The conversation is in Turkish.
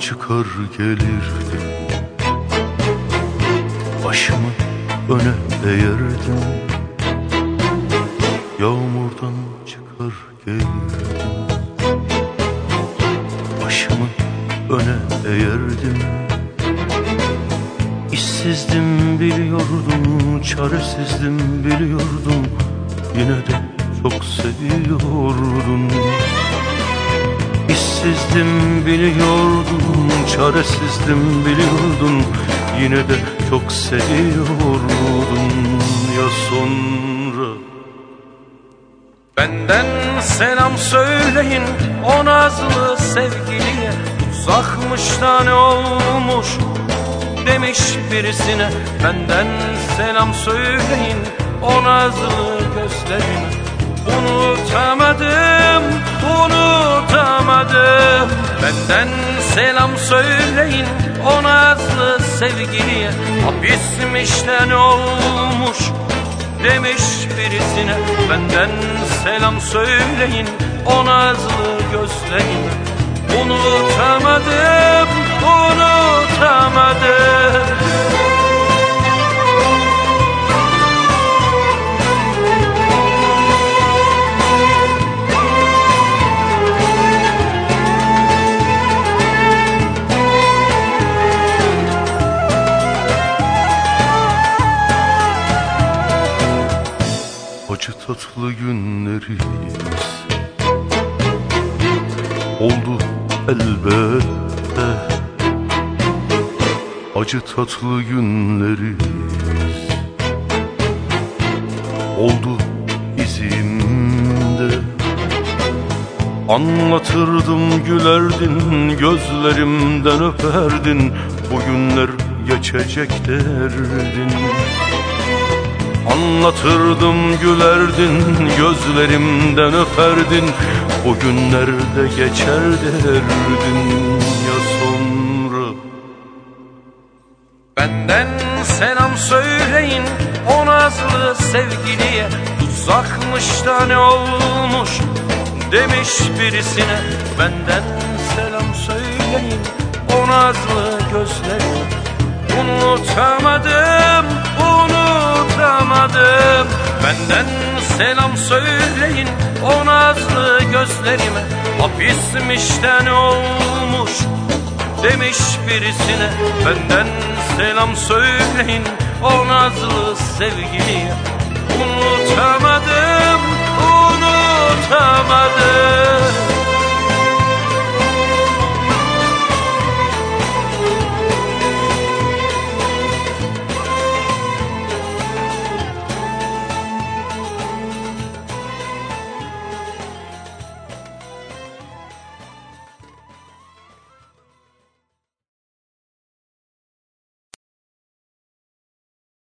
çıkar gelirdim Başımı öne eğerdim. Yağmurdan çıkar gelirdim Başımı öne eğerdim. İşsizdim biliyordum, çaresizdim biliyordum. Yine de çok seviyordum İşsizdim biliyordum, çaresizdim biliyordum. Yine de çok seviyordum ya sonra. Benden selam söyleyin o nazlı sevgiliye. Uzakmış da ne olmuş demiş birisine. Benden selam söyleyin o nazlı gözlerine. Unutamadım, unutamadım Benden selam söyleyin o nazlı sevgiliye. Hapismiş de ne olmuş demiş birisine. Benden selam söyleyin o nazlı gözlerine Unutamadım, unutamadım Acı tatlı günlerimiz Oldu elbette. Acı tatlı günlerimiz Oldu izimde. Anlatırdım gülerdin Gözlerimden öperdin. Bugünler geçecek derdin Anlatırdım gülerdin Gözlerimden öperdin. Bugünlerde geçer derdin ya sonra. Benden selam söyleyin o nazlı sevgiliye. Uzakmış da ne olmuş demiş birisine. Benden selam söyleyin o nazlı gözlerine Unutamadım, unutamadım Benden selam söyleyin o nazlı gözlerime. Hapismiş de ne olmuş demiş birisine. Benden selam söyleyin o nazlı sevgiliye. Unutamadım